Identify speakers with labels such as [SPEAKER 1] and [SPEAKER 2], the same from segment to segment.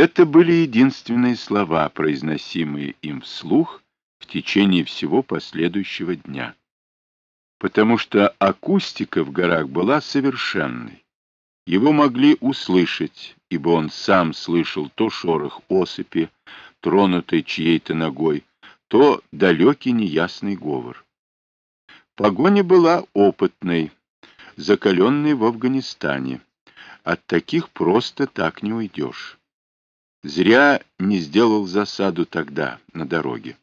[SPEAKER 1] Это были единственные слова, произносимые им вслух в течение всего последующего дня. Потому что акустика в горах была совершенной. Его могли услышать, ибо он сам слышал то шорох осыпи, тронутой чьей-то ногой, то далекий неясный говор. Погоня была опытной, закаленной в Афганистане. От таких просто так не уйдешь. Зря не сделал засаду тогда, на дороге.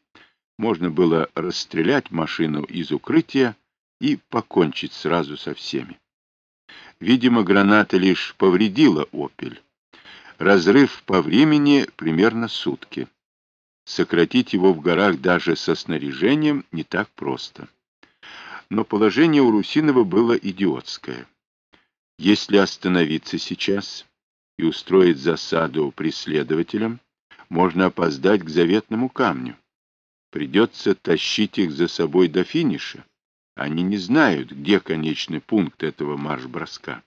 [SPEAKER 1] Можно было расстрелять машину из укрытия и покончить сразу со всеми. Видимо, граната лишь повредила «Опель». Разрыв по времени примерно сутки. Сократить его в горах даже со снаряжением не так просто. Но положение у Русинова было идиотское. Если остановиться сейчас и устроить засаду преследователям, можно опоздать к заветному камню. Придется тащить их за собой до финиша. Они не знают, где конечный пункт этого марш-броска.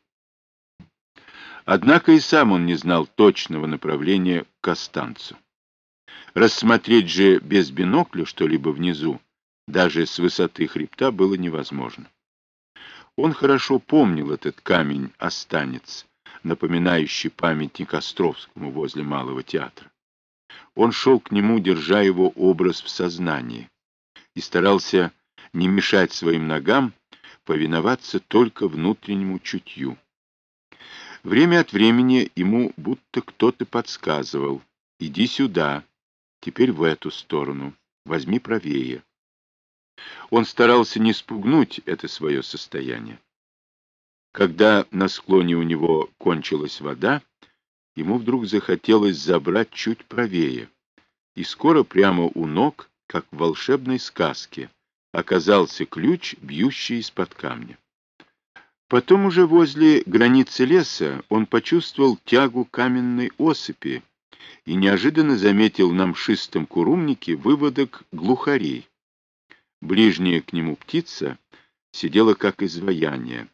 [SPEAKER 1] Однако и сам он не знал точного направления к Костанцу. Рассмотреть же без бинокля что-либо внизу, даже с высоты хребта, было невозможно. Он хорошо помнил этот камень Останец, напоминающий памятник Островскому возле Малого театра. Он шел к нему, держа его образ в сознании, и старался не мешать своим ногам, повиноваться только внутреннему чутью. Время от времени ему будто кто-то подсказывал «иди сюда, теперь в эту сторону, возьми правее». Он старался не спугнуть это свое состояние. Когда на склоне у него кончилась вода, ему вдруг захотелось забрать чуть правее, и скоро прямо у ног, как в волшебной сказке, оказался ключ, бьющий из-под камня. Потом уже возле границы леса он почувствовал тягу каменной осыпи и неожиданно заметил на мшистом курумнике выводок глухарей. Ближняя к нему птица сидела как изваяние,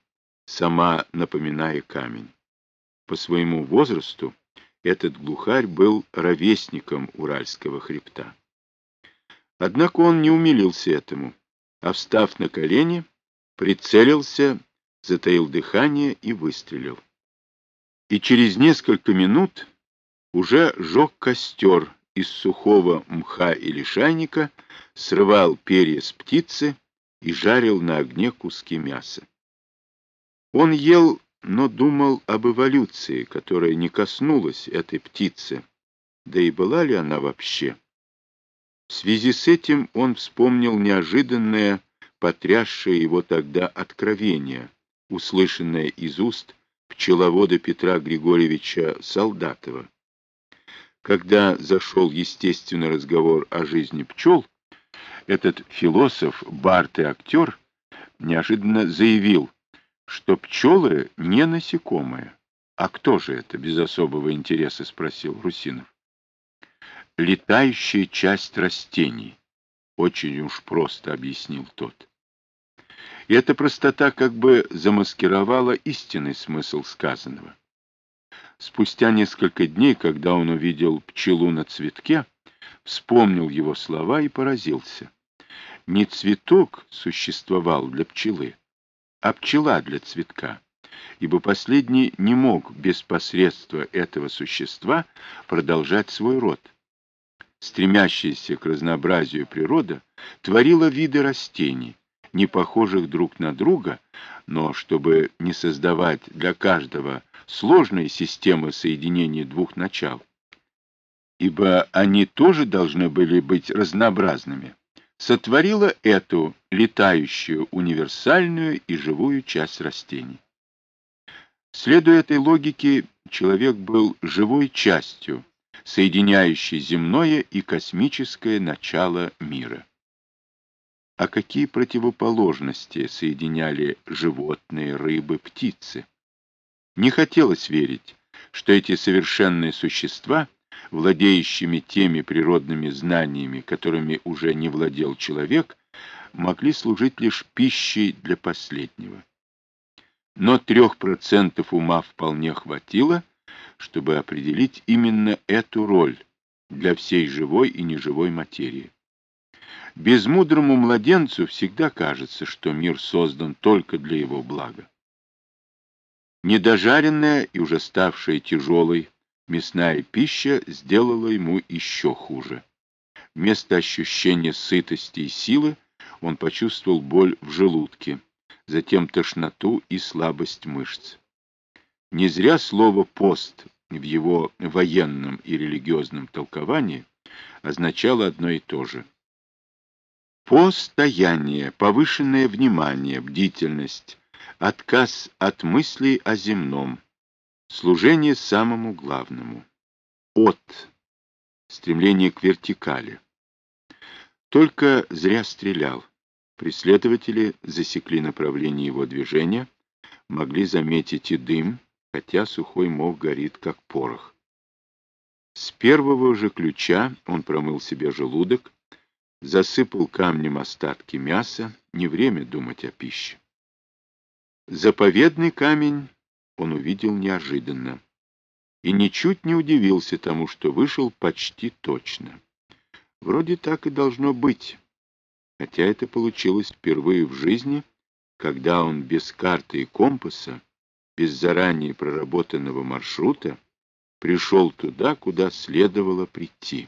[SPEAKER 1] сама напоминая камень. По своему возрасту этот глухарь был ровесником Уральского хребта. Однако он не умилился этому, а, встав на колени, прицелился, затаил дыхание и выстрелил. И через несколько минут уже жег костер из сухого мха или шайника, срывал перья с птицы и жарил на огне куски мяса. Он ел, но думал об эволюции, которая не коснулась этой птицы, да и была ли она вообще. В связи с этим он вспомнил неожиданное, потрясшее его тогда откровение, услышанное из уст пчеловода Петра Григорьевича Солдатова. Когда зашел естественный разговор о жизни пчел, этот философ, бард и актер неожиданно заявил, что пчелы не насекомые. А кто же это, без особого интереса, спросил Русинов. Летающая часть растений. Очень уж просто объяснил тот. И эта простота как бы замаскировала истинный смысл сказанного. Спустя несколько дней, когда он увидел пчелу на цветке, вспомнил его слова и поразился. Не цветок существовал для пчелы, а пчела для цветка, ибо последний не мог без посредства этого существа продолжать свой род. Стремящаяся к разнообразию природа творила виды растений, не похожих друг на друга, но чтобы не создавать для каждого сложной системы соединения двух начал, ибо они тоже должны были быть разнообразными. Сотворила эту летающую универсальную и живую часть растений. Следуя этой логике, человек был живой частью, соединяющей земное и космическое начало мира. А какие противоположности соединяли животные, рыбы, птицы? Не хотелось верить, что эти совершенные существа владеющими теми природными знаниями, которыми уже не владел человек, могли служить лишь пищей для последнего. Но трех процентов ума вполне хватило, чтобы определить именно эту роль для всей живой и неживой материи. Безмудрому младенцу всегда кажется, что мир создан только для его блага. Недожаренная и уже ставшая тяжелой мясная пища сделала ему еще хуже. Вместо ощущения сытости и силы он почувствовал боль в желудке, затем тошноту и слабость мышц. Не зря слово «пост» в его военном и религиозном толковании означало одно и то же. Постояние, повышенное внимание, бдительность, отказ от мыслей о земном, служение самому главному, от, стремление к вертикали. Только зря стрелял. Преследователи засекли направление его движения, могли заметить и дым, хотя сухой мох горит, как порох. С первого же ключа он промыл себе желудок, засыпал камнем остатки мяса, не время думать о пище. Заповедный камень он увидел неожиданно и ничуть не удивился тому, что вышел почти точно. Вроде так и должно быть, хотя это получилось впервые в жизни, когда он без карты и компаса, без заранее проработанного маршрута, пришел туда, куда следовало прийти.